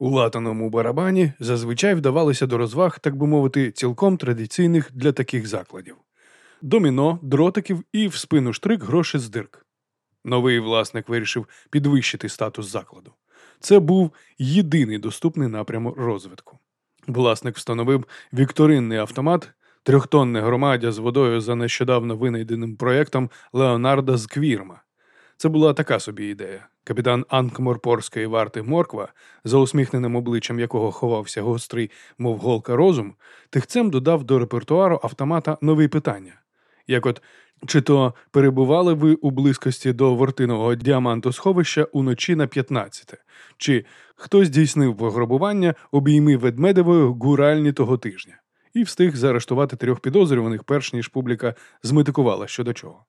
У латаному барабані зазвичай вдавалися до розваг, так би мовити, цілком традиційних для таких закладів: доміно, дротиків і в спину штрик гроші з дирк. Новий власник вирішив підвищити статус закладу. Це був єдиний доступний напрямок розвитку. Власник встановив вікторинний автомат, трьохтонне громадя з водою за нещодавно винайденим проєктом Леонарда з Квірма. Це була така собі ідея. Капітан Анкморпорської варти Морква, за усміхненим обличчям якого ховався гострий, мов голка розум, тихцем додав до репертуару автомата нові питання. Як от чи то перебували ви у близькості до вортинового діамантосховища уночі на 15, чи хто здійснив пограбування обійми ведмедевої гуральні того тижня, і встиг заарештувати трьох підозрюваних, перш ніж публіка зметикувала щодо чого.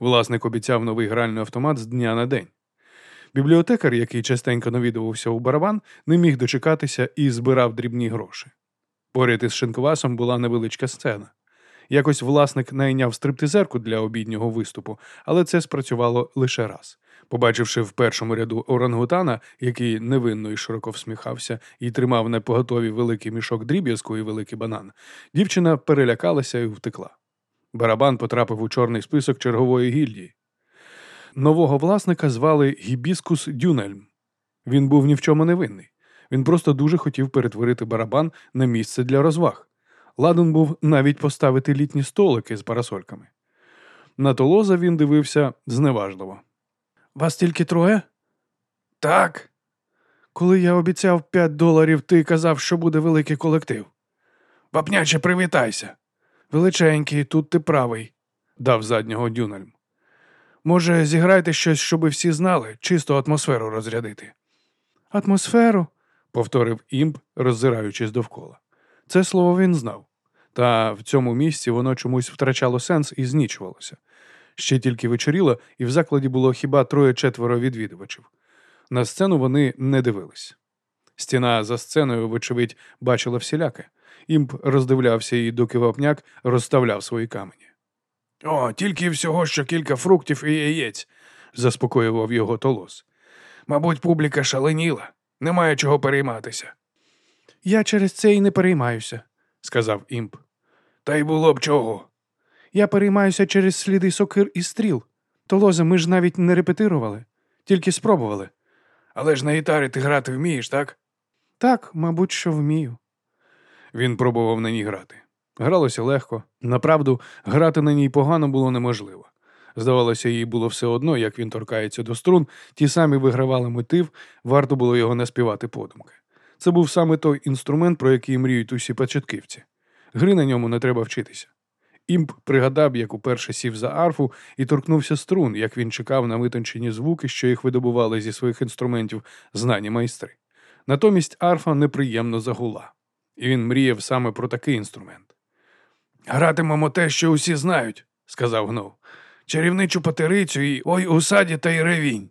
Власник обіцяв новий гральний автомат з дня на день. Бібліотекар, який частенько навідувався у барабан, не міг дочекатися і збирав дрібні гроші. Поряд із шинквасом була невеличка сцена. Якось власник найняв стриптизерку для обіднього виступу, але це спрацювало лише раз. Побачивши в першому ряду орангутана, який невинно і широко всміхався і тримав на поготові великий мішок дріб'язку і великий банан, дівчина перелякалася і втекла. Барабан потрапив у чорний список чергової гільдії. Нового власника звали Гібіскус Дюнельм. Він був ні в чому не винний. Він просто дуже хотів перетворити барабан на місце для розваг. Ладен був навіть поставити літні столики з парасольками. На толоза він дивився зневажливо. Вас тільки троє? Так. Коли я обіцяв п'ять доларів, ти казав, що буде великий колектив. Вапняче, привітайся. Величенький, тут ти правий, дав заднього Дюнельм. Може, зіграйте щось, щоби всі знали, чисто атмосферу розрядити. Атмосферу? повторив імп, роззираючись довкола. Це слово він знав, та в цьому місці воно чомусь втрачало сенс і знічувалося. Ще тільки вечоріло, і в закладі було хіба троє-четверо відвідувачів. На сцену вони не дивились. Стіна за сценою, вочевидь, бачила всіляке. Імп роздивлявся і доки вапняк розставляв свої камені. О, тільки всього, що кілька фруктів і яєць, заспокоював його толос. Мабуть, публіка шаленіла, немає чого перейматися. Я через це і не переймаюся, сказав імп. Та й було б чого. Я переймаюся через сліди сокир і стріл. Толозе, ми ж навіть не репетирували, тільки спробували. Але ж на гітарі ти грати вмієш, так? Так, мабуть, що вмію. Він пробував на ній грати. Гралося легко. Направду, грати на ній погано було неможливо. Здавалося, їй було все одно, як він торкається до струн, ті самі вигравали мотив, варто було його наспівати подумки. Це був саме той інструмент, про який мріють усі початківці. Гри на ньому не треба вчитися. Імп пригадав, як уперше сів за арфу і торкнувся струн, як він чекав на витончені звуки, що їх видобували зі своїх інструментів знані майстри. Натомість арфа неприємно загула, і він мріяв саме про такий інструмент. Гратимемо те, що усі знають, сказав гнов. Чарівничу патерицю і ой у саді та й ревінь.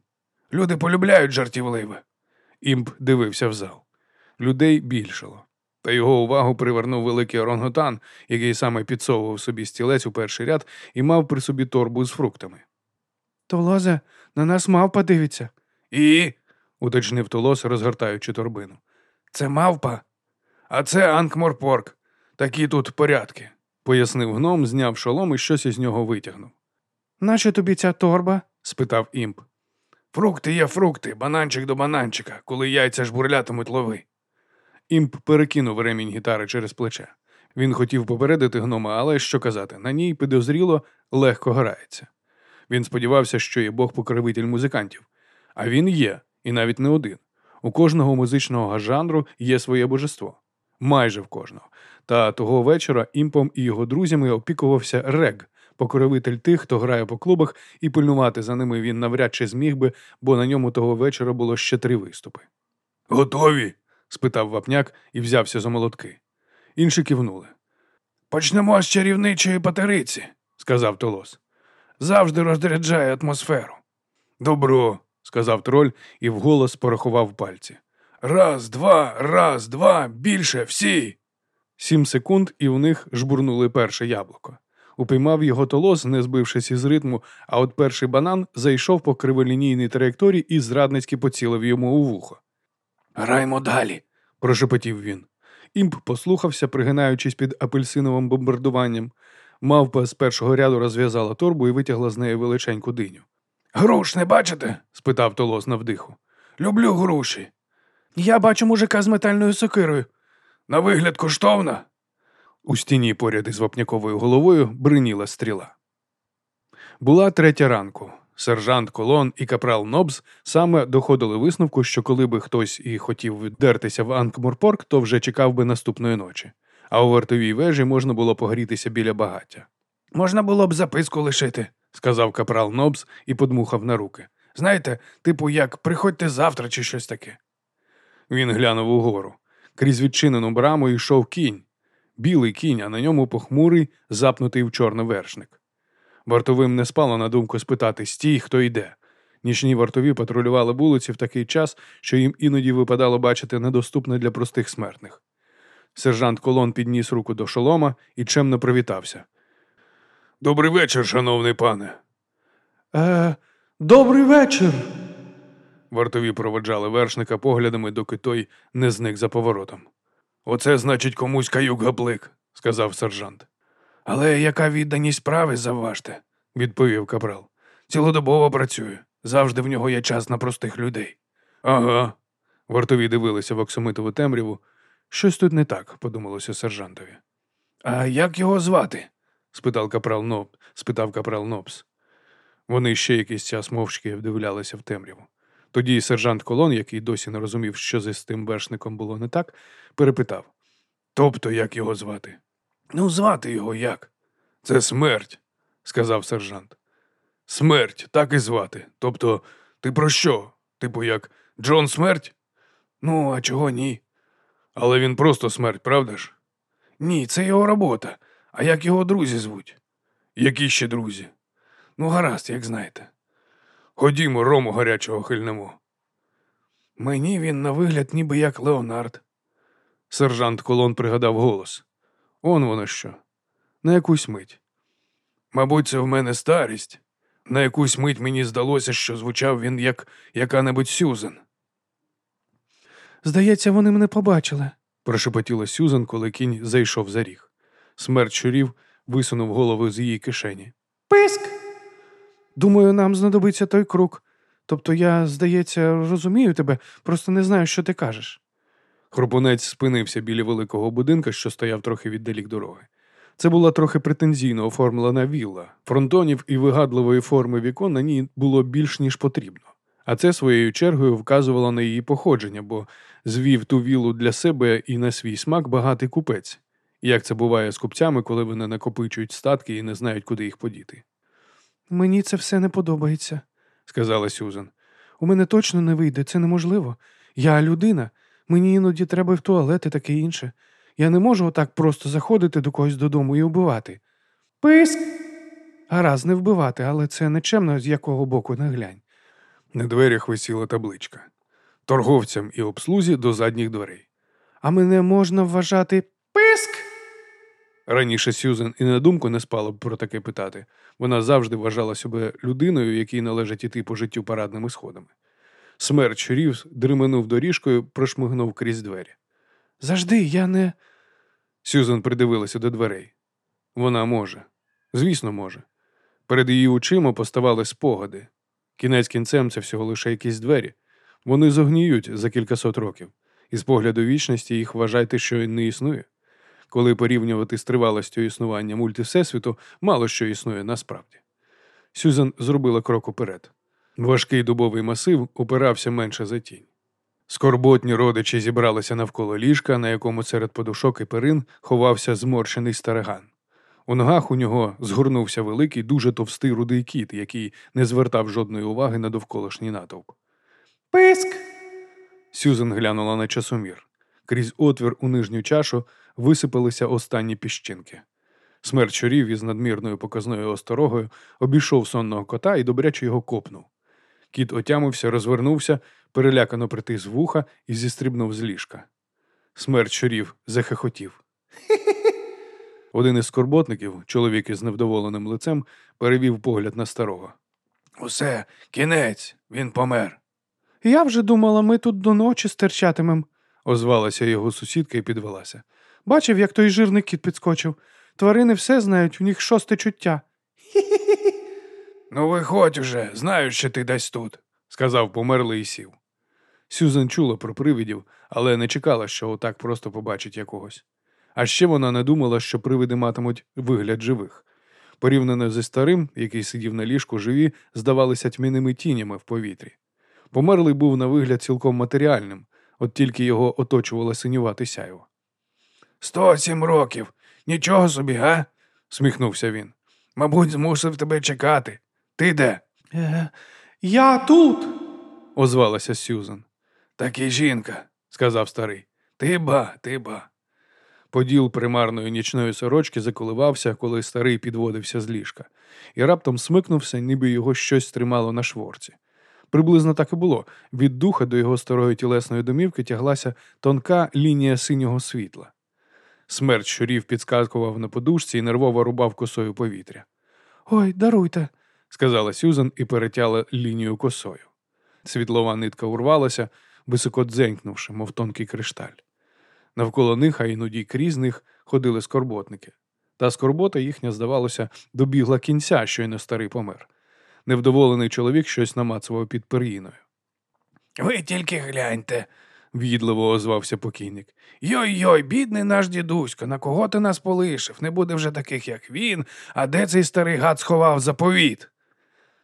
Люди полюбляють жартівливе. Імп дивився в зал. Людей більшало. Та його увагу привернув великий оронготан, який саме підсовував собі стілець у перший ряд і мав при собі торбу з фруктами. Толозе, на нас мавпа дивиться. І. уточнив Толос, розгортаючи торбину. Це мавпа, а це Анкморпорк. Такі тут порядки, пояснив гном, зняв шолом і щось із нього витягнув. Нащо тобі ця торба? спитав імп. Фрукти є фрукти, бананчик до бананчика, коли яйця жбурлятимуть лови. Імп перекинув ремінь гітари через плече. Він хотів попередити гнома, але що казати, на ній підозріло легко грається. Він сподівався, що є Бог покровитель музикантів. А він є, і навіть не один. У кожного музичного жанру є своє божество. Майже в кожного. Та того вечора імпом і його друзями опікувався Рег, покровитель тих, хто грає по клубах, і пильнувати за ними він навряд чи зміг би, бо на ньому того вечора було ще три виступи. Готові? спитав вапняк і взявся за молотки. Інші кивнули. Почнемо з чарівничої патериці, сказав Толос. Завжди розряджає атмосферу. Добро, сказав троль і вголос порахував пальці. Раз, два, раз, два, більше, всі. Сім секунд, і у них жбурнули перше яблуко. Упіймав його толос, не збившись із ритму, а от перший банан зайшов по криволінійній траєкторії і зрадницьки поцілив йому у вухо. Граймо далі, прошепотів він. Імп послухався, пригинаючись під апельсиновим бомбардуванням. Мавпа з першого ряду розв'язала торбу і витягла з неї величеньку диню. Груш не бачите? спитав Толос на вдиху. Люблю груші. Я бачу мужика з метальною сокирою. На вигляд коштовна. У стіні поряд із вапняковою головою бриніла стріла. Була третя ранку. Сержант Колон і капрал Нобс саме доходили висновку, що коли би хтось і хотів вдертися в Анкморпорк, то вже чекав би наступної ночі, а у вартовій вежі можна було погрітися біля багаття. Можна було б записку лишити, сказав капрал Нобс і подмухав на руки. Знаєте, типу, як приходьте завтра чи щось таке. Він глянув угору. Крізь відчинену браму йшов кінь, білий кінь, а на ньому похмурий, запнутий в чорний вершник. Вартовим не спало на думку спитати стій, хто йде. Нічні вартові патрулювали вулиці в такий час, що їм іноді випадало бачити недоступне для простих смертних. Сержант Колон підніс руку до шолома і чемно привітався. Добрий вечір, шановний пане. Е, добрий вечір. Вартові проводжали вершника поглядами, доки той не зник за поворотом. Оце, значить, комусь каюк гаплик, сказав сержант. Але яка відданість справи, завважте, відповів капрал. Цілодобово працює. Завжди в нього є час на простих людей. Ага. Вартові дивилися в оксамитову темряву. Щось тут не так, подумалося сержантові. А як його звати? спитав капрал Ноб, спитав капрал Нобс. Вони ще якийсь час мовчки вдивлялися в темряву. Тоді сержант Колон, який досі не розумів, що з тим вершником було не так, перепитав Тобто, як його звати? Ну, звати його як? Це смерть, сказав сержант. Смерть, так і звати. Тобто, ти про що? Типу, як Джон Смерть? Ну, а чого ні? Але він просто смерть, правда ж? Ні, це його робота. А як його друзі звуть? Які ще друзі? Ну, гаразд, як знаєте. Ходімо, рому гарячого хильнемо. Мені він на вигляд ніби як Леонард. Сержант Колон пригадав голос. Он воно що. На якусь мить. Мабуть, це в мене старість. На якусь мить мені здалося, що звучав він як яка-небудь Сюзан. Здається, вони мене побачили, прошепотіла Сюзан, коли кінь зайшов за ріг. Смерть щурів висунув голову з її кишені. Писк. Думаю, нам знадобиться той круг. Тобто я, здається, розумію тебе, просто не знаю, що ти кажеш. Хропунець спинився біля великого будинка, що стояв трохи віддалік дороги. Це була трохи претензійно оформлена вілла. Фронтонів і вигадливої форми вікон на ній було більш ніж потрібно. А це своєю чергою вказувало на її походження, бо звів ту віллу для себе і на свій смак багатий купець. Як це буває з купцями, коли вони накопичують статки і не знають, куди їх подіти. Мені це все не подобається, сказала Сюзан. У мене точно не вийде, це неможливо. Я людина, мені іноді треба в туалет і таке інше. Я не можу отак просто заходити до когось додому і вбивати. Писк. Гаразд, не вбивати, але це нечемно, з якого боку не глянь. На дверях висіла табличка. Торговцям і обслузі до задніх дверей. А мене можна вважати писк. Раніше Сюзен і на думку не спала б про таке питати. Вона завжди вважала себе людиною, якій належить іти по життю парадними сходами. Смерч Рівс дременув доріжкою, прошмигнув крізь двері. Завжди, я не. Сюзан придивилася до дверей. Вона може. Звісно, може. Перед її очима поставали спогади. Кінець кінцем це всього лише якісь двері. Вони зогніють за кількасот років, і з погляду вічності їх вважайте, що не існує. Коли порівнювати з тривалістю існування мультивсесвіту, мало що існує насправді. Сюзан зробила крок уперед. Важкий дубовий масив упирався менше за тінь. Скорботні родичі зібралися навколо ліжка, на якому серед подушок і перин ховався зморщений стариган. У ногах у нього згорнувся великий, дуже товстий рудий кіт, який не звертав жодної уваги на довколишній натовп. Писк. Сюзан глянула на часомір. Крізь отвір у нижню чашу висипалися останні піщинки. Смерть щурів із надмірною показною осторогою обійшов сонного кота і добряче його копнув. Кіт отямився, розвернувся, перелякано притис вуха і зістрібнув з ліжка. Смерть щурів захихотів. Один із скорботників, чоловік із невдоволеним лицем, перевів погляд на старого. Усе, кінець, він помер. Я вже думала, ми тут до ночі стерчатимем. озвалася його сусідка і підвелася. Бачив, як той жирний кіт підскочив. Тварини все знають, у них шосте чуття. Ну, виходь уже, знаю, що ти десь тут, сказав померлий і сів. Сюзан чула про привидів, але не чекала, що отак просто побачить якогось. А ще вона не думала, що привиди матимуть вигляд живих. Порівняно зі старим, який сидів на ліжку живі, здавалися тьмяними тінями в повітрі. Померлий був на вигляд цілком матеріальним, от тільки його оточувала синювати сяйво. Сто сім років. Нічого собі, га? сміхнувся він. Мабуть, змусив тебе чекати. Ти де? Е, я тут. озвалася Сюзан. Так і жінка, сказав старий. Ти ба, ти ба. Поділ примарної нічної сорочки заколивався, коли старий підводився з ліжка, і раптом смикнувся, ніби його щось тримало на шворці. Приблизно так і було. Від духа до його старої тілесної домівки тяглася тонка лінія синього світла. Смерть щурів підскакував на подушці і нервово рубав косою повітря. Ой, даруйте. сказала Сюзан і перетяла лінію косою. Світлова нитка урвалася, високо дзенькнувши, мов тонкий кришталь. Навколо них, а іноді крізь них, ходили скорботники. Та скорбота їхня, здавалося, добігла кінця, щойно старий помер. Невдоволений чоловік щось намацував під периною. Ви тільки гляньте, в'їдливо озвався покійник. Йой-йой, бідний наш дідусько, на кого ти нас полишив? Не буде вже таких, як він, а де цей старий гад сховав заповіт?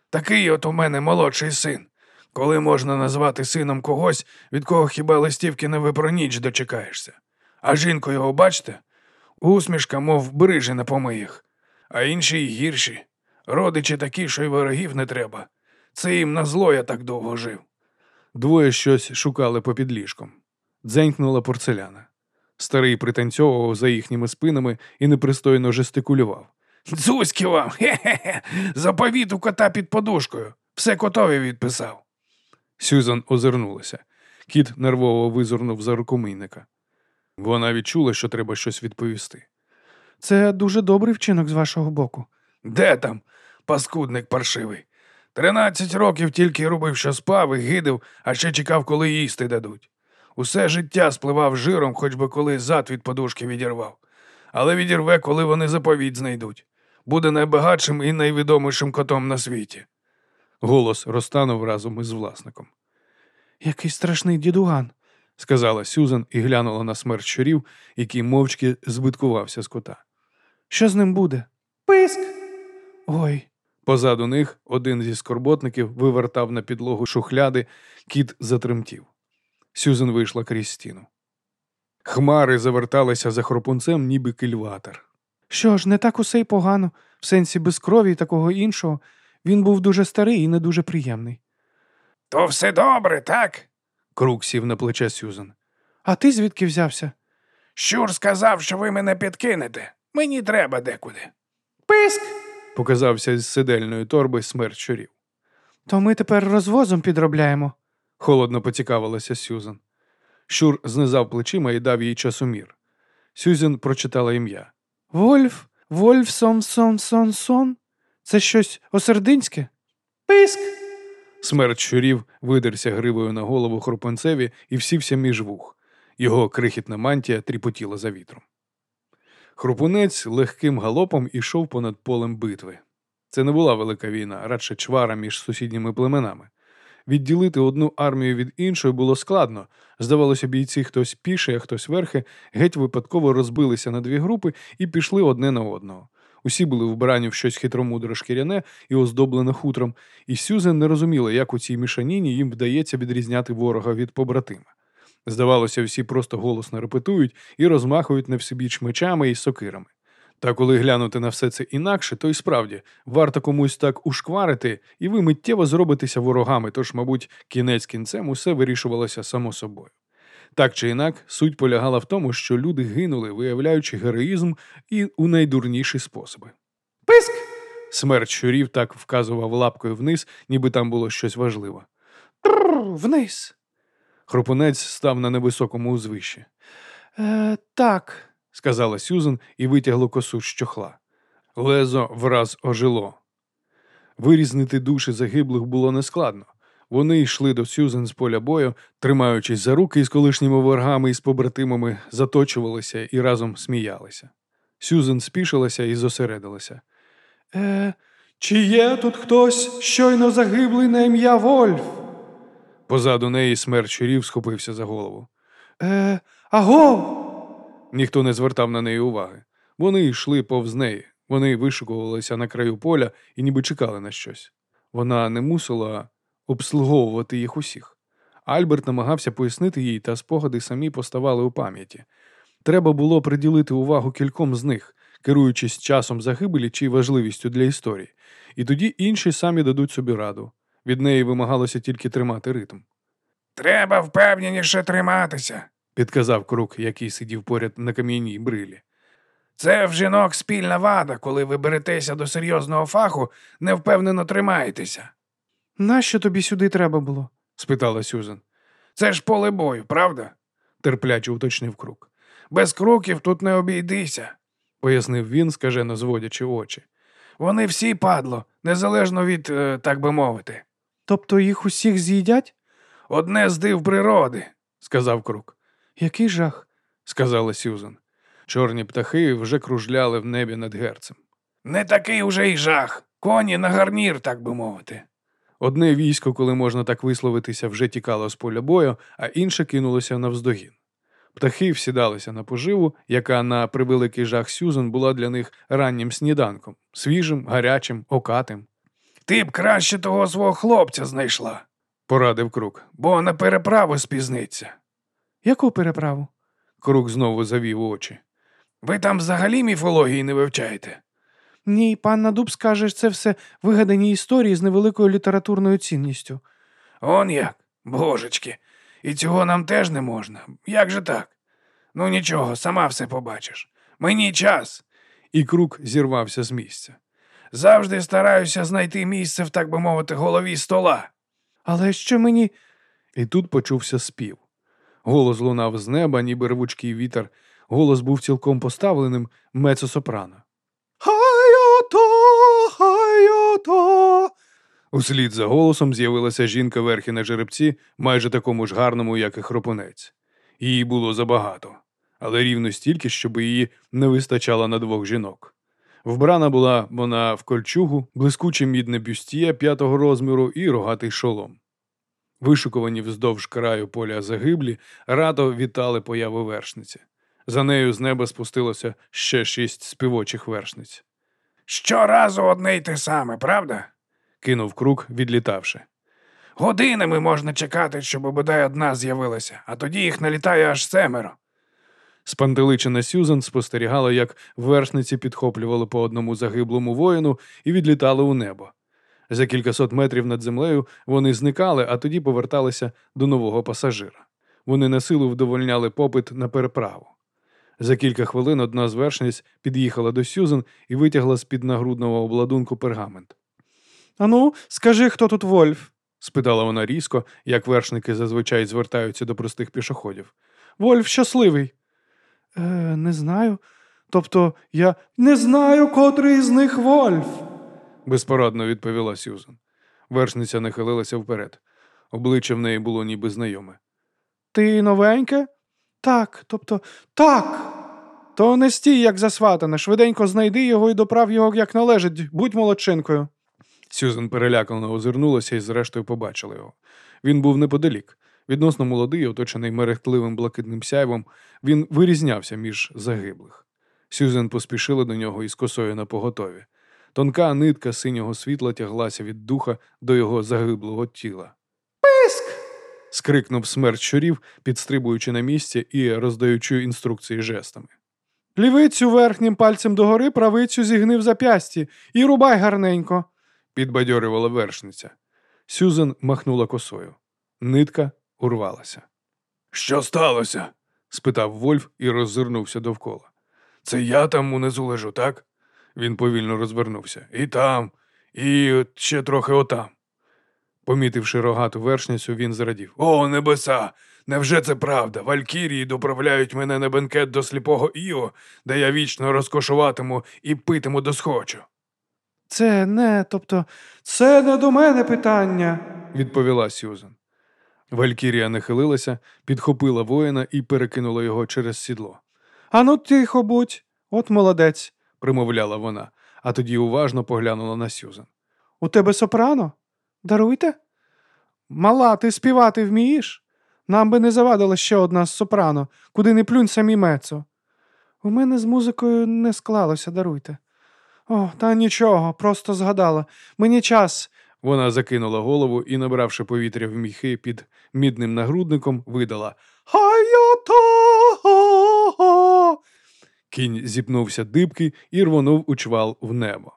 Такий от у мене молодший син. Коли можна назвати сином когось, від кого хіба листівки не ви про ніч дочекаєшся? А жінку його бачите? Усмішка, мов брижі на помиях, а інші й гірші. Родичі такі, що й ворогів не треба. Це їм на зло я так довго жив. Двоє щось шукали попід ліжком. Дзенькнула порцеляна. Старий пританцьовував за їхніми спинами і непристойно жестикулював. Дзузьки вам! Хе-хе-хе! Заповіт кота під подушкою. Все котові відписав. Сюзан озирнулася. Кіт нервово визирнув за рукомийника. Вона відчула, що треба щось відповісти. Це дуже добрий вчинок з вашого боку. Де там, паскудник паршивий? Тринадцять років тільки робив, що спав і гидив, а ще чекав, коли їсти дадуть. Усе життя спливав жиром, хоч би коли зад від подушки відірвав. Але відірве, коли вони заповідь знайдуть. Буде найбагатшим і найвідомішим котом на світі. Голос розтанув разом із власником. Який страшний дідуган. сказала Сюзан і глянула на смерть щурів, який мовчки збиткувався з кота. Що з ним буде? Писк. Ой, Позаду них один зі скорботників вивертав на підлогу шухляди, кіт затремтів. Сюзен вийшла крізь стіну. Хмари заверталися за хропунцем, ніби кильватор. що ж, не так усе й погано, в сенсі без крові і такого іншого. Він був дуже старий і не дуже приємний. То все добре, так? Круг сів на плече Сюзен. А ти звідки взявся? Щур сказав, що ви мене підкинете. Мені треба декуди. Писк. Показався з сидельної торби смерть щурів. То ми тепер розвозом підробляємо. Холодно поцікавилася Сюзан. Щур знизав плечима і дав їй часомір. Сюзан прочитала ім'я. Вольф, Вольф сон сон сон сон. Це щось осердинське? Писк. Смерть щурів видерся гривою на голову хропанцеві і всівся між вух. Його крихітна мантія тріпотіла за вітром. Хропунець легким галопом ішов понад полем битви. Це не була велика війна, радше чвара між сусідніми племенами. Відділити одну армію від іншої було складно. Здавалося, бійці хтось піше, а хтось верхи, геть випадково розбилися на дві групи і пішли одне на одного. Усі були вбрані в щось хитромудро шкіряне і оздоблене хутром, і Сюзен не розуміла, як у цій мішаніні їм вдається відрізняти ворога від побратима. Здавалося, всі просто голосно репетують і розмахують навсебіч мечами і сокирами. Та коли глянути на все це інакше, то й справді варто комусь так ушкварити, і ви миттєво зробитеся ворогами, тож, мабуть, кінець кінцем усе вирішувалося само собою. Так чи інак, суть полягала в тому, що люди гинули, виявляючи героїзм і у найдурніші способи. Писк. Смерть щурів так вказував лапкою вниз, ніби там було щось важливе. Тррр, вниз. Хропунець став на невисокому узвищі. Е, так. сказала Сюзан і витягло косу з чохла. Лезо враз ожило. Вирізнити душі загиблих було нескладно. Вони йшли до Сюзен з поля бою, тримаючись за руки із колишніми воргами і з побратимами, заточувалися і разом сміялися. Сюзен спішилася і зосередилася. Е, чи є тут хтось щойно загиблий на ім'я Вольф? Позаду неї смерть щурів схопився за голову. Е, агов! Ніхто не звертав на неї уваги. Вони йшли повз неї. Вони вишикувалися на краю поля і ніби чекали на щось. Вона не мусила обслуговувати їх усіх. Альберт намагався пояснити їй, та спогади самі поставали у пам'яті. Треба було приділити увагу кільком з них, керуючись часом загибелі чи важливістю для історії, і тоді інші самі дадуть собі раду. Від неї вимагалося тільки тримати ритм. Треба впевненіше триматися. Підказав крук, який сидів поряд на кам'яній брилі. Це в жінок спільна вада, коли ви беретеся до серйозного фаху, невпевнено тримаєтеся. Нащо тобі сюди треба було? спитала Сюзан. Це ж поле бою, правда? терпляче уточнив крук. Без круків тут не обійдися. Пояснив він, скажено зводячи очі. Вони всі падло, незалежно від, е, так би мовити. Тобто їх усіх з'їдять? Одне з див природи. сказав крук. Який жах? сказала Сюзан. Чорні птахи вже кружляли в небі над герцем. Не такий уже й жах. Коні на гарнір, так би мовити. Одне військо, коли можна так висловитися, вже тікало з поля бою, а інше кинулося навздогін. Птахи всідалися на поживу, яка на превеликий жах Сюзан була для них раннім сніданком, свіжим, гарячим, окатим, Ти б краще того свого хлопця знайшла, порадив крук. бо на переправу спізниться. Яку переправу? Крук знову завів очі. Ви там взагалі міфології не вивчаєте? Ні, пан Дуб скаже, це все вигадані історії з невеликою літературною цінністю. Он як, божечки, і цього нам теж не можна. Як же так? Ну нічого, сама все побачиш. Мені час. І крук зірвався з місця. Завжди стараюся знайти місце в, так би мовити, голові стола. Але що мені. І тут почувся спів. Голос лунав з неба, ніби рвучкий вітер. Голос був цілком поставленим мецо-сопрано. Хайото, хайото. Услід за голосом з'явилася жінка верхи на жеребці, майже такому ж гарному, як і хропунець. Її було забагато, але рівно стільки, щоб її не вистачало на двох жінок. Вбрана була вона в кольчугу, блискуче мідне бюстіє п'ятого розміру і рогатий шолом. Вишукувані вздовж краю поля загиблі, радо вітали появу вершниці. За нею з неба спустилося ще шість співочих вершниць. Щоразу одне й те саме, правда? Кинув круг, відлітавши. Годинами можна чекати, щоб бодай одна з'явилася, а тоді їх налітає аж семеро. Спантеличена Сюзан спостерігала, як вершниці підхоплювали по одному загиблому воїну і відлітали у небо. За кількасот метрів над землею вони зникали, а тоді поверталися до нового пасажира. Вони на силу вдовольняли попит на переправу. За кілька хвилин одна з вершниць під'їхала до Сюзан і витягла з-під нагрудного обладунку пергамент. Ану, скажи, хто тут Вольф? Спитала вона різко, як вершники зазвичай звертаються до простих пішоходів. Вольф щасливий. Е, не знаю. Тобто я не знаю, котрий з них Вольф. безпорадно відповіла Сюзан. Вершниця нахилилася вперед. Обличчя в неї було ніби знайоме. Ти новеньке? Так, тобто, так. То не стій, як засватане. Швиденько знайди його і доправ його, як належить, будь молодчинкою. Сюзан перелякано озирнулася і зрештою побачила його. Він був неподалік. Відносно молодий, оточений мерехтливим блакитним сяйвом, він вирізнявся між загиблих. Сюзан поспішила до нього із косою на поготові. Тонка нитка синього світла тяглася від духа до його загиблого тіла. Писк! скрикнув смерть щурів, підстрибуючи на місці і роздаючи інструкції жестами. Лівицю верхнім пальцем догори, правицю зігнив зап'ясті і рубай гарненько. підбадьорювала вершниця. Сюзан махнула косою. Нитка урвалася. Що сталося? спитав Вольф і роззирнувся довкола. Це я там унизу лежу, так? Він повільно розвернувся. І там, і ще трохи отам. Помітивши рогату вершницю, він зрадів. О, небеса! Невже це правда? Валькірії доправляють мене на бенкет до сліпого Іо, де я вічно розкошуватиму і питиму досхочу. Це не, тобто, це не до мене питання. відповіла Сюзан. Валькірія нахилилася, підхопила воїна і перекинула його через сідло. Ану, тихо будь, от молодець. примовляла вона, а тоді уважно поглянула на Сюзан. У тебе сопрано? Даруйте? Мала, ти співати вмієш? Нам би не завадила ще одна з сопрано, куди не плюнь самі мецо. У мене з музикою не склалося, даруйте. О, та нічого, просто згадала. Мені час. Вона закинула голову і, набравши повітря в міхи під мідним нагрудником, видала. Хайото! Кінь зіпнувся дибки і рвонув у чвал в небо.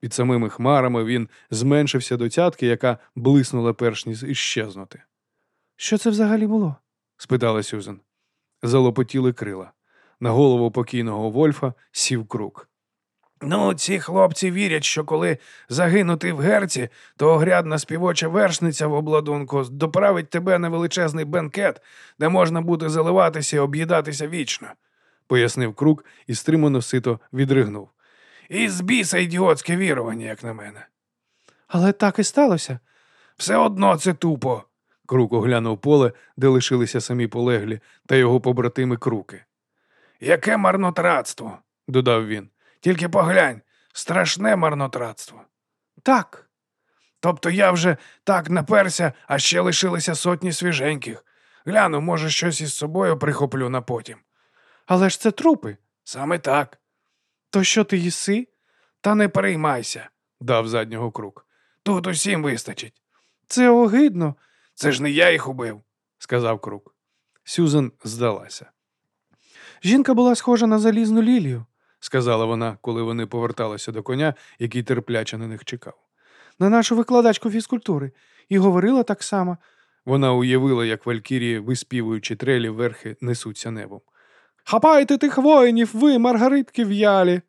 Під самими хмарами він зменшився до цятки, яка блиснула перш ніж іщезнути. Що це взагалі було? спитала Сюзан. Залопотіли крила. На голову покійного Вольфа сів крук. Ну, ці хлопці вірять, що коли загинути в герці, то огрядна співоча вершниця в обладунку доправить тебе на величезний бенкет, де можна буде заливатися і об'їдатися вічно. пояснив крук і стримано сито відригнув. І з біса ідіотське вірування, як на мене. Але так і сталося. Все одно це тупо. Крук оглянув поле, де лишилися самі полеглі, та його побратими круки. Яке марнотратство, Додав він. Тільки поглянь, страшне марнотратство. Так. Тобто я вже так наперся, а ще лишилися сотні свіженьких. Гляну, може, щось із собою прихоплю на потім. Але ж це трупи. Саме так. То що ти їси? Та не переймайся. Дав заднього крук. Тут усім вистачить. Це огидно. Це ж не я їх убив. Сказав крук. Сюзан здалася. Жінка була схожа на залізну лілію. Сказала вона, коли вони поверталися до коня, який терпляче на них чекав. на нашу викладачку фізкультури, і говорила так само. Вона уявила, як валькірії, виспівуючи трелі верхи, несуться небом. Хапайте тих воїнів, ви, маргаритки в'ялі.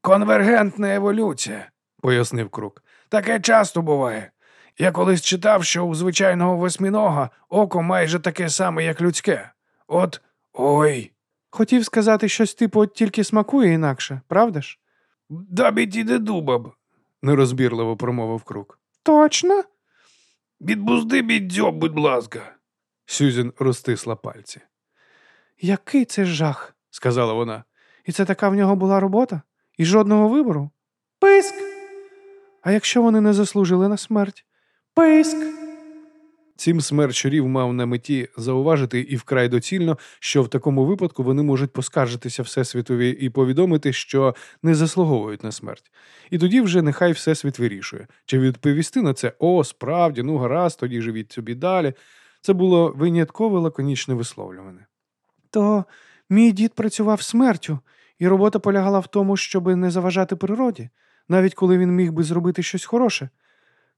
Конвергентна еволюція, Пояснив крук. таке часто буває. Я колись читав, що у звичайного восьмінога око майже таке саме, як людське. От ой. Хотів сказати щось типу тільки смакує інакше, правда ж? Да біді дубаб. Нерозбірливо промовив крук. Точно? Відбузди бідзьоб, будь ласка. Сюзін розтисла пальці. Який це жах? Сказала вона. І це така в нього була робота? І жодного вибору? Писк. А якщо вони не заслужили на смерть? Писк. Цим смерть щурів мав на меті зауважити і вкрай доцільно, що в такому випадку вони можуть поскаржитися Всесвітові і повідомити, що не заслуговують на смерть. І тоді вже нехай Всесвіт вирішує, чи відповісти на це о, справді, ну гаразд, тоді живіть собі далі. Це було виняткове лаконічне висловлюване. То мій дід працював смертю, і робота полягала в тому, щоб не заважати природі, навіть коли він міг би зробити щось хороше.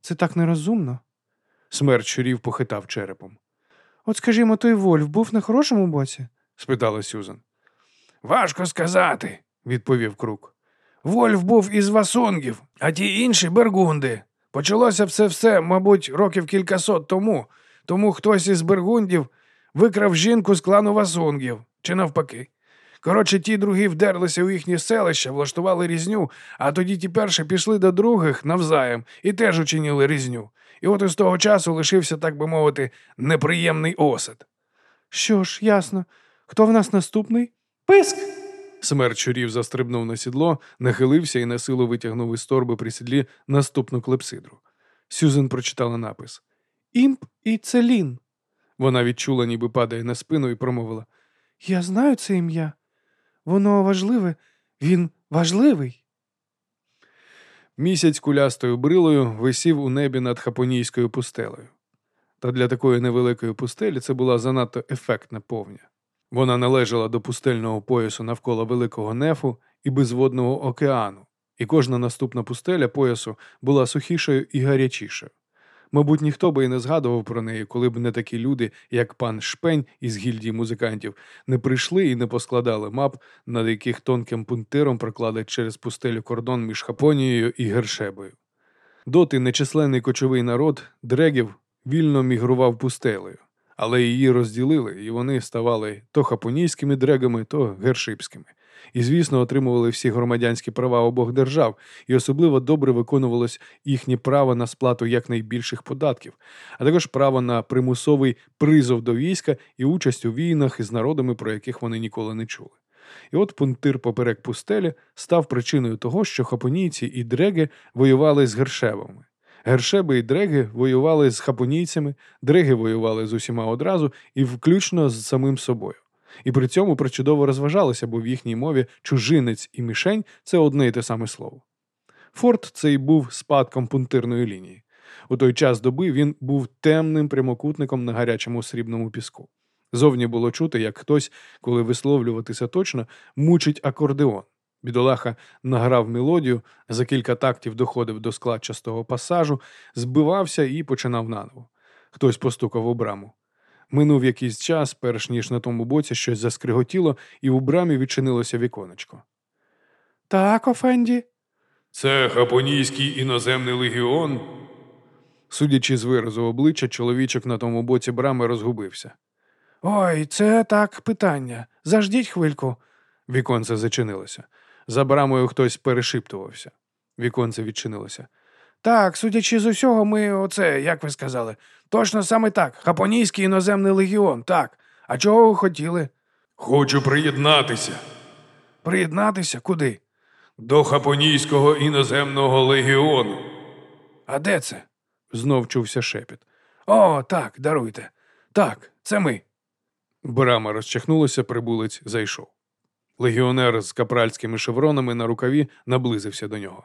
Це так нерозумно. Смерть щурів похитав черепом. От, скажімо, той Вольф був на хорошому боці? спитала Сюзан. Важко сказати, Відповів крук. Вольф був із васунгів, а ті інші бергунди. Почалося все все, мабуть, років кількасот тому, тому хтось із бергундів викрав жінку з клану васунгів, чи навпаки. Коротше, ті другі вдерлися у їхнє селище, влаштували різню, а тоді ті перші пішли до других навзаєм і теж учинили різню. І от із того часу лишився, так би мовити, неприємний осад. Що ж, ясно. Хто в нас наступний? Писк! Смерть щурів застрибнув на сідло, нахилився і на силу витягнув із торби при сідлі наступну клепсидру. Сюзен прочитала напис. Імп і Целін. Вона відчула, ніби падає на спину, і промовила. Я знаю це ім'я. Воно важливе, він важливий. Місяць кулястою брилою висів у небі над хапонійською пустелею. Та для такої невеликої пустелі це була занадто ефектна повня. Вона належала до пустельного поясу навколо Великого Нефу і безводного океану, і кожна наступна пустеля поясу була сухішою і гарячішою. Мабуть, ніхто би і не згадував про неї, коли б не такі люди, як пан Шпень із гільдії музикантів, не прийшли і не поскладали мап, над яких тонким пунктиром прокладуть через пустелю кордон між Хапонією і Гершебою. Доти нечисленний кочовий народ дрегів вільно мігрував пустелею, але її розділили, і вони ставали то хапонійськими дрегами, то гершипськими. І, звісно, отримували всі громадянські права обох держав, і особливо добре виконувалось їхнє право на сплату якнайбільших податків, а також право на примусовий призов до війська і участь у війнах із народами, про яких вони ніколи не чули. І от пунктир поперек пустелі став причиною того, що хапонійці і дреги воювали з гершевами. Гершеби і дреги воювали з хапонійцями, дреги воювали з усіма одразу і включно з самим собою. І при цьому причудово розважалися, бо в їхній мові чужинець і мішень це одне й те саме слово. Форт цей був спадком пунктирної лінії. У той час доби він був темним прямокутником на гарячому срібному піску. Зовні було чути, як хтось, коли висловлюватися точно, мучить акордеон. Бідолаха награв мелодію, за кілька тактів доходив до складчастого пасажу, збивався і починав наново. Хтось постукав у браму. Минув якийсь час, перш ніж на тому боці щось заскриготіло, і у брамі відчинилося віконечко. Так, Офенді. Це Хапонійський іноземний легіон. Судячи з виразу обличчя, чоловічок на тому боці брами розгубився. Ой, це так питання. Заждіть хвильку. Віконце зачинилося. За брамою хтось перешиптувався. Віконце відчинилося. Так, судячи з усього, ми оце, як ви сказали, точно саме так. Хапонійський іноземний легіон, так. А чого ви хотіли? Хочу приєднатися Приєднатися куди? до Хапонійського іноземного легіону. А де це? Знов чувся шепіт. О, так, даруйте. Так, це ми. Брама розчахнулася, прибулець зайшов. Легіонер з капральськими шевронами на рукаві наблизився до нього.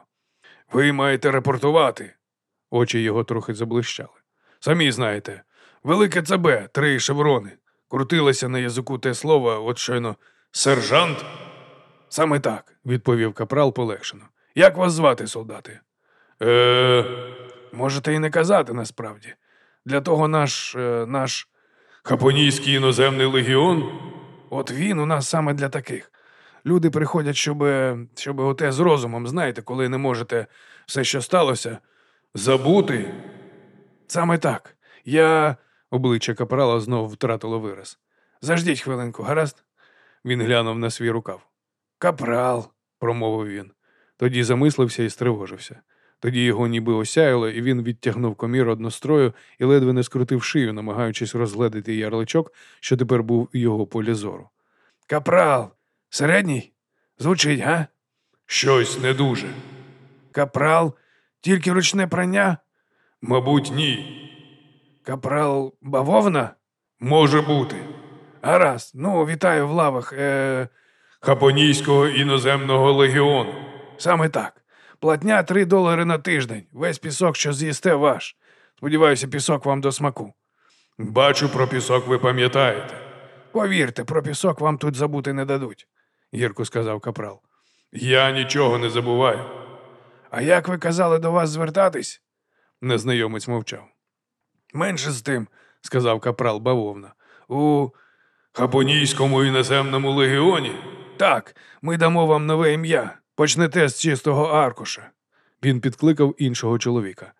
Ви маєте репортувати. Очі його трохи заблищали. Самі знаєте, велике ЦБ, три шеврони. Крутилося на язику те слово, от щойно сержант. Саме так. відповів капрал полегшено. Як вас звати, солдати? Е, Можете і не казати насправді. Для того наш е, наш. Хапонійський іноземний легіон? От він у нас саме для таких. Люди приходять, щоб, щоб оте з розумом, знаєте, коли не можете все, що сталося, Забути? саме так. Я. Обличчя капрала знов втратило вираз. Заждіть хвилинку, гаразд? Він глянув на свій рукав. Капрал. промовив він. Тоді замислився і стривожився. Тоді його ніби осяяло, і він відтягнув комір однострою і ледве не скрутив шию, намагаючись розгледити ярличок, що тепер був у його полі зору. Капрал. Середній? Звучить, га? Щось не дуже. Капрал. Тільки ручне прання? Мабуть, ні. Капрал бавовна? Може бути. Гаразд. Ну, вітаю в лавах. Е, Хапонійського іноземного легіону. саме так. Платня три долари на тиждень. Весь пісок, що з'їсте, ваш. Сподіваюся, пісок вам до смаку. Бачу, про пісок ви пам'ятаєте, Повірте, про пісок вам тут забути не дадуть. Гірко сказав капрал. Я нічого не забуваю. А як ви казали до вас звертатись? Незнайомець мовчав. Менше з тим, Сказав капрал бавовна. у Хапонійському іноземному легіоні. так, ми дамо вам нове ім'я. Почнете з чистого аркуша. Він підкликав іншого чоловіка.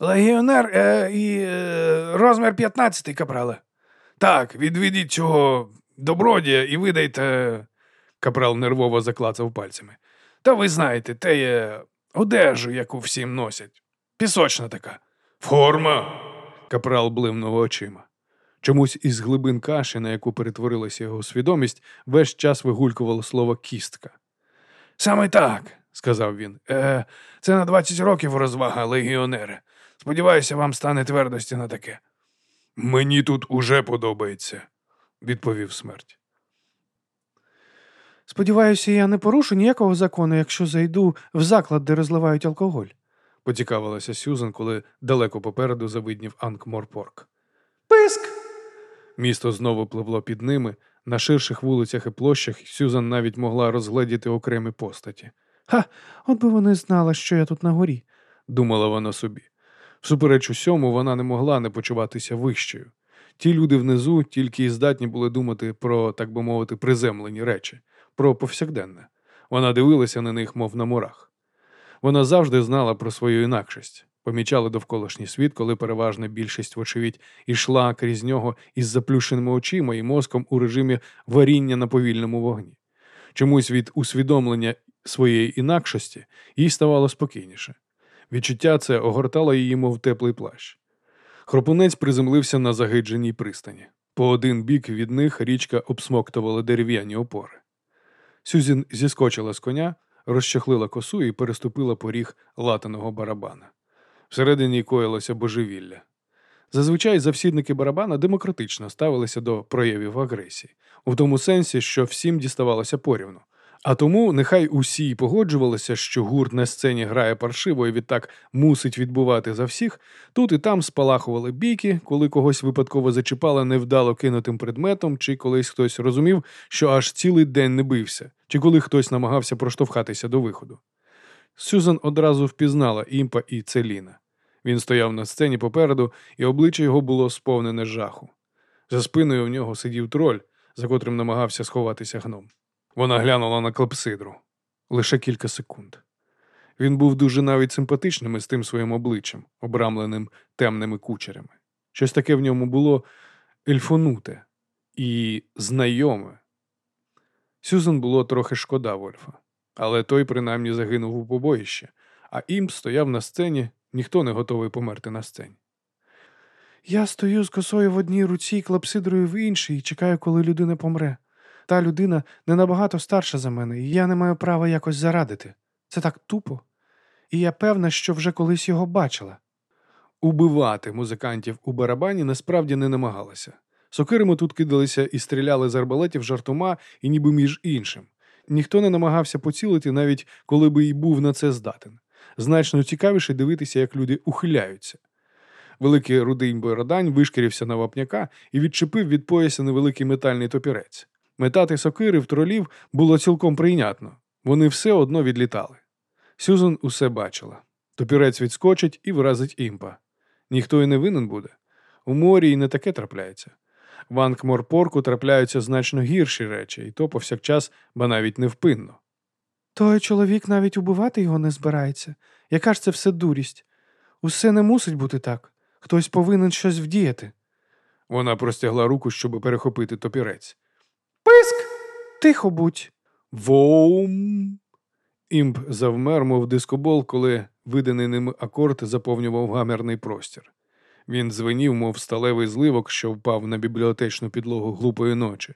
Легіонер е, і е, розмір 15, капрале. Так, відведіть цього добродія і видайте. Капрал нервово заклацав пальцями. Та ви знаєте, те є одежу, яку всім носять. Пісочна така. Форма. Капрал блимнув очима. Чомусь із глибин каші, на яку перетворилася його свідомість, весь час вигулькувало слово кістка. Саме так, сказав він. Е, це на 20 років розвага, легіонери. Сподіваюся, вам стане твердості на таке. Мені тут уже подобається, відповів смерть. Сподіваюся, я не порушу ніякого закону, якщо зайду в заклад, де розливають алкоголь. Поцікавилася Сюзан, коли далеко попереду завиднів Анкморпорк. Писк! Місто знову пливло під ними. На ширших вулицях і площах Сюзан навіть могла розгледіти окремі постаті. Ха, от би вони знали, що я тут на горі. думала вона собі. Всупереч усьому, вона не могла не почуватися вищою. Ті люди внизу тільки і здатні були думати про, так би мовити, приземлені речі, про повсякденне. Вона дивилася на них, мов на мурах. Вона завжди знала про свою інакшість, помічала довколишній світ, коли переважна більшість, вочевидь, ішла крізь нього із заплющеними очима і мозком у режимі варіння на повільному вогні. Чомусь від усвідомлення своєї інакшості їй ставало спокійніше. Відчуття це огортало її, мов теплий плащ. Хропунець приземлився на загидженій пристані. По один бік від них річка обсмоктувала дерев'яні опори. Сюзін зіскочила з коня, розчахлила косу і переступила поріг латаного барабана. Всередині коїлося божевілля. Зазвичай завсідники барабана демократично ставилися до проявів агресії, у тому сенсі, що всім діставалося порівну. А тому нехай усі й погоджувалися, що гурт на сцені грає паршиво і відтак мусить відбувати за всіх. Тут і там спалахували бійки, коли когось випадково зачіпали невдало кинутим предметом, чи колись хтось розумів, що аж цілий день не бився, чи коли хтось намагався проштовхатися до виходу. Сюзан одразу впізнала імпа і Целіна. Він стояв на сцені попереду, і обличчя його було сповнене жаху. За спиною в нього сидів троль, за котрим намагався сховатися гном. Вона глянула на клепсидру лише кілька секунд. Він був дуже навіть симпатичним із тим своїм обличчям, обрамленим темними кучерями. Щось таке в ньому було ельфонуте і знайоме. Сюзан було трохи шкода Вольфа, але той принаймні загинув у побоїще, а імп стояв на сцені, ніхто не готовий померти на сцені. Я стою з косою в одній руці клапсидрою в іншій і чекаю, коли людина помре. Та людина не набагато старша за мене, і я не маю права якось зарадити. Це так тупо. І я певна, що вже колись його бачила. Убивати музикантів у барабані насправді не намагалася. Сокирами тут кидалися і стріляли з арбалетів жартома і ніби між іншим. Ніхто не намагався поцілити, навіть коли би й був на це здатен. Значно цікавіше дивитися, як люди ухиляються. Великий рудий бородань вишкірився на вапняка і відчепив від пояса невеликий метальний топірець. Метати сокири в тролів було цілком прийнятно. Вони все одно відлітали. Сюзан усе бачила. Топірець відскочить і вразить імпа. Ніхто й не винен буде. У морі й не таке трапляється. В Анкморпорку трапляються значно гірші речі, і то повсякчас, ба навіть невпинно. Той чоловік навіть убивати його не збирається. Яка ж це все дурість? Усе не мусить бути так. Хтось повинен щось вдіяти. Вона простягла руку, щоб перехопити топірець. Писк! Тихо будь. Воум. Імп завмер, мов дискобол, коли виданий ним акорд заповнював гамерний простір. Він дзвенів, мов сталевий зливок, що впав на бібліотечну підлогу глупої ночі.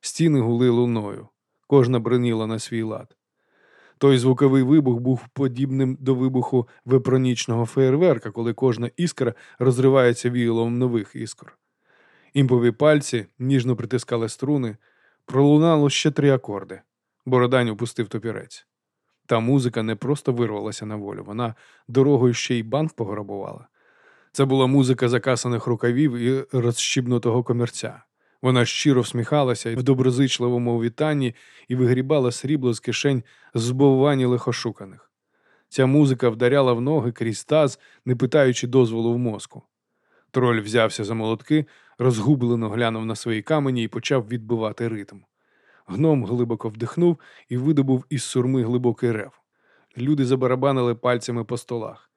Стіни гули луною, кожна броніла на свій лад. Той звуковий вибух був подібним до вибуху вепронічного феєрверка, коли кожна іскра розривається віялом нових іскор. Імпові пальці ніжно притискали струни, пролунало ще три акорди. Бородань опустив топірець. Та музика не просто вирвалася на волю, вона дорогою ще й банк пограбувала. Це була музика закасаних рукавів і розщібнутого комірця. Вона щиро всміхалася в доброзичливому вітанні і вигрібала срібло з кишень збовванілих ошуканих. Ця музика вдаряла в ноги крізь таз, не питаючи дозволу в мозку. Троль взявся за молотки, розгублено глянув на свої камені і почав відбивати ритм. Гном глибоко вдихнув і видобув із сурми глибокий рев. Люди забарабанили пальцями по столах.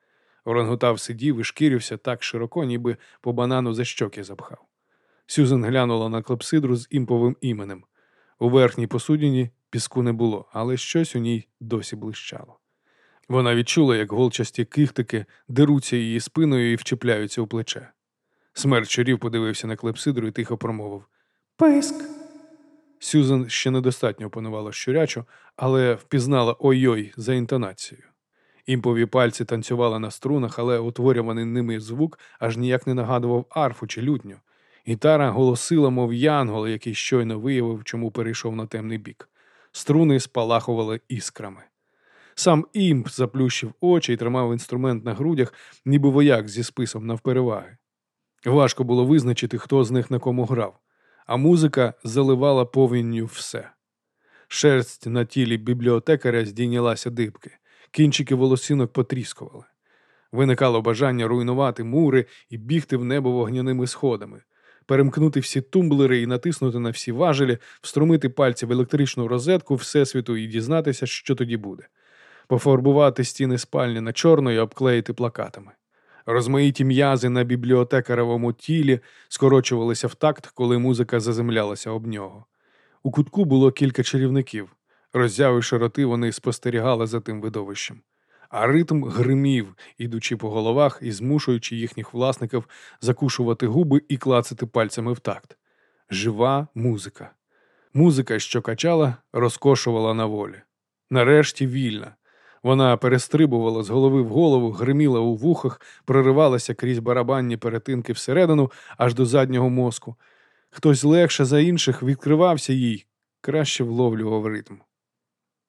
Орангутав сидів і шкірився так широко, ніби по банану за щоки запхав. Сюзан глянула на клепсидру з імповим іменем. У верхній посудині піску не було, але щось у ній досі блищало. Вона відчула, як голчасті кихтики деруться її спиною і вчіпляються у плече. Смерть щурів подивився на клепсидру і тихо промовив Писк. Сюзан ще недостатньо опанувала щурячу, але впізнала ой-ой за інтонацією. Імпові пальці танцювали на струнах, але утворюваний ними звук аж ніяк не нагадував арфу чи лютню. Гітара голосила, мов янгол, який щойно виявив, чому перейшов на темний бік. Струни спалахували іскрами. Сам імп заплющив очі і тримав інструмент на грудях, ніби вояк зі списом навпереваги. Важко було визначити, хто з них на кому грав, а музика заливала повінню все. Шерсть на тілі бібліотекаря здійнялася дибки, кінчики волосинок потріскували. Виникало бажання руйнувати мури і бігти в небо вогняними сходами, перемкнути всі тумблери і натиснути на всі важелі, вструмити пальці в електричну розетку Всесвіту і дізнатися, що тоді буде, пофарбувати стіни спальні на чорно і обклеїти плакатами. Розмаїті м'язи на бібліотекаровому тілі скорочувалися в такт, коли музика заземлялася об нього. У кутку було кілька чарівників. Роззявивши роти, вони спостерігали за тим видовищем. А ритм гримів, ідучи по головах і змушуючи їхніх власників закушувати губи і клацати пальцями в такт. Жива музика. Музика, що качала, розкошувала на волі. Нарешті вільна. Вона перестрибувала з голови в голову, гриміла у вухах, проривалася крізь барабанні перетинки всередину аж до заднього мозку. Хтось легше за інших відкривався їй, краще вловлював ритм.